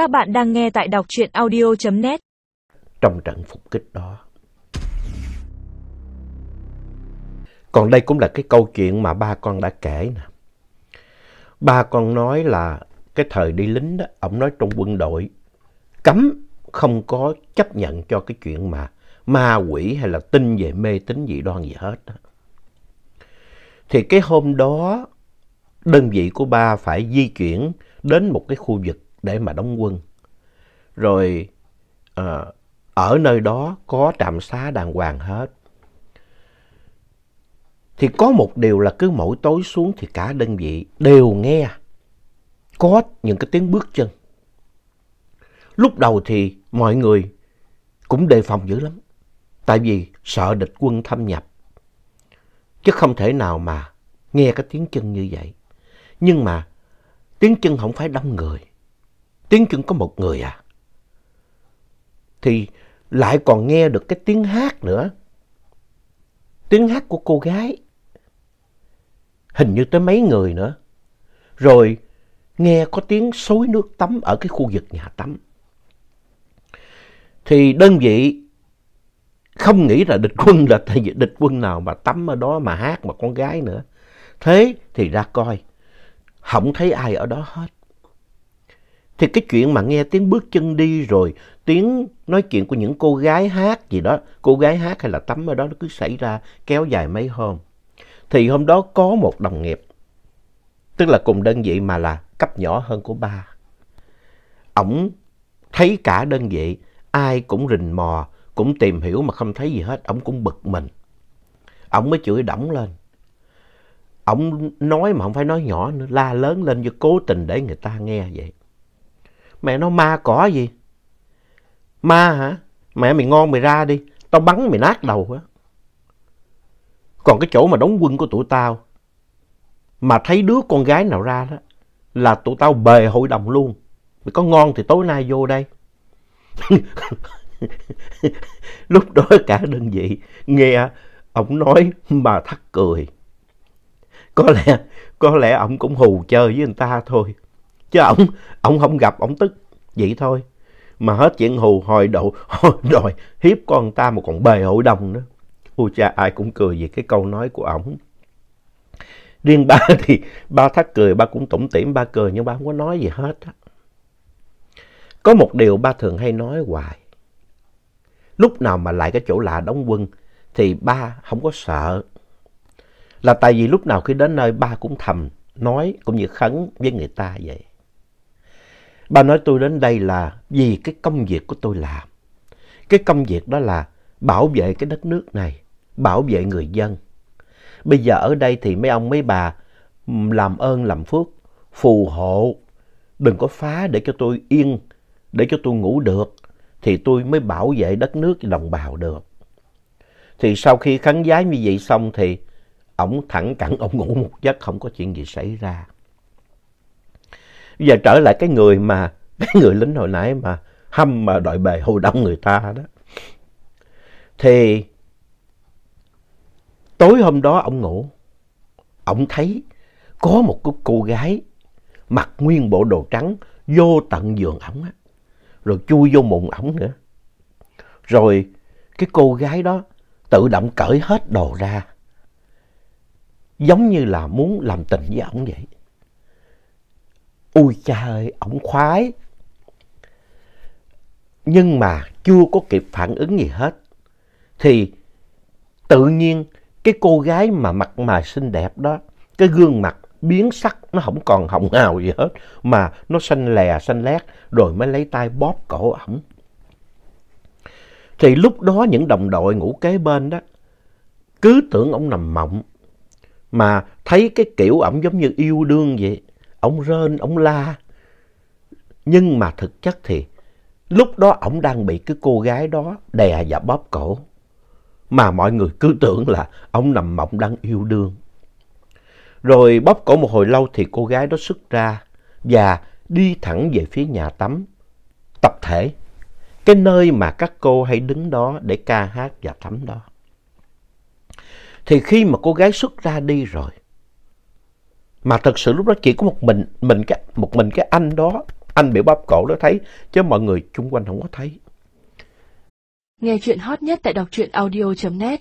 Các bạn đang nghe tại đọc truyện audio.net trong trận phục kích đó. Còn đây cũng là cái câu chuyện mà ba con đã kể nè. Ba con nói là cái thời đi lính đó, ông nói trong quân đội cấm không có chấp nhận cho cái chuyện mà ma quỷ hay là tin về mê tín dị đoan gì hết. Đó. Thì cái hôm đó đơn vị của ba phải di chuyển đến một cái khu vực để mà đóng quân. Rồi à, ở nơi đó có trạm xá đàng hoàng hết. Thì có một điều là cứ mỗi tối xuống thì cả đơn vị đều nghe có những cái tiếng bước chân. Lúc đầu thì mọi người cũng đề phòng dữ lắm. Tại vì sợ địch quân thâm nhập. Chứ không thể nào mà nghe cái tiếng chân như vậy. Nhưng mà tiếng chân không phải đông người. Tiếng chừng có một người à. Thì lại còn nghe được cái tiếng hát nữa. Tiếng hát của cô gái. Hình như tới mấy người nữa. Rồi nghe có tiếng xối nước tắm ở cái khu vực nhà tắm. Thì đơn vị không nghĩ là địch quân là địch quân nào mà tắm ở đó mà hát mà con gái nữa. Thế thì ra coi, không thấy ai ở đó hết. Thì cái chuyện mà nghe tiếng bước chân đi rồi tiếng nói chuyện của những cô gái hát gì đó, cô gái hát hay là tắm ở đó nó cứ xảy ra kéo dài mấy hôm. Thì hôm đó có một đồng nghiệp, tức là cùng đơn vị mà là cấp nhỏ hơn của ba. Ổng thấy cả đơn vị, ai cũng rình mò, cũng tìm hiểu mà không thấy gì hết, ổng cũng bực mình. Ổng mới chửi đổng lên. Ổng nói mà không phải nói nhỏ nữa, la lớn lên cho cố tình để người ta nghe vậy. Mẹ nó ma cỏ gì? Ma hả? Mẹ mày ngon mày ra đi, tao bắn mày nát đầu á. Còn cái chỗ mà đóng quân của tụi tao, mà thấy đứa con gái nào ra đó, là tụi tao bề hội đồng luôn. Mày có ngon thì tối nay vô đây. Lúc đó cả đơn vị nghe ông nói mà thắt cười. Có lẽ, có lẽ ông cũng hù chơi với người ta thôi. Chứ ông, ông không gặp ông tức vậy thôi. Mà hết chuyện hù hồi độ, hồi đòi hiếp con ta mà còn bề hội đồng nữa. Ôi cha ai cũng cười về cái câu nói của ổng. Riêng ba thì ba thắt cười, ba cũng tủm tỉm ba cười nhưng ba không có nói gì hết. á Có một điều ba thường hay nói hoài. Lúc nào mà lại cái chỗ lạ đóng quân thì ba không có sợ. Là tại vì lúc nào khi đến nơi ba cũng thầm nói cũng như khấn với người ta vậy. Ba nói tôi đến đây là vì cái công việc của tôi làm. Cái công việc đó là bảo vệ cái đất nước này, bảo vệ người dân. Bây giờ ở đây thì mấy ông mấy bà làm ơn làm phước, phù hộ, đừng có phá để cho tôi yên, để cho tôi ngủ được, thì tôi mới bảo vệ đất nước và đồng bào được. Thì sau khi khấn giái như vậy xong thì ổng thẳng cẳng, ổng ngủ một giấc, không có chuyện gì xảy ra. Bây giờ trở lại cái người mà, cái người lính hồi nãy mà hâm mà đòi bề hô đông người ta đó. Thì tối hôm đó ông ngủ, ông thấy có một cái cô gái mặc nguyên bộ đồ trắng vô tận giường ổng á, rồi chui vô mụn ổng nữa. Rồi cái cô gái đó tự động cởi hết đồ ra, giống như là muốn làm tình với ổng vậy. Ui cha ơi, ổng khoái. Nhưng mà chưa có kịp phản ứng gì hết. Thì tự nhiên cái cô gái mà mặt mày xinh đẹp đó, cái gương mặt biến sắc nó không còn hồng hào gì hết. Mà nó xanh lè, xanh lét rồi mới lấy tay bóp cổ ổng. Thì lúc đó những đồng đội ngủ kế bên đó, cứ tưởng ông nằm mộng. Mà thấy cái kiểu ổng giống như yêu đương vậy ông rên, ông la. Nhưng mà thực chất thì lúc đó ông đang bị cái cô gái đó đè và bóp cổ. Mà mọi người cứ tưởng là ông nằm mộng đang yêu đương. Rồi bóp cổ một hồi lâu thì cô gái đó xuất ra và đi thẳng về phía nhà tắm. Tập thể, cái nơi mà các cô hay đứng đó để ca hát và tắm đó. Thì khi mà cô gái xuất ra đi rồi, mà thật sự lúc đó chỉ có một mình, mình cái, một mình cái anh đó anh bị bóp cổ đó thấy, chứ mọi người chung quanh không có thấy. Nghe chuyện hot nhất tại đọc truyện audio.net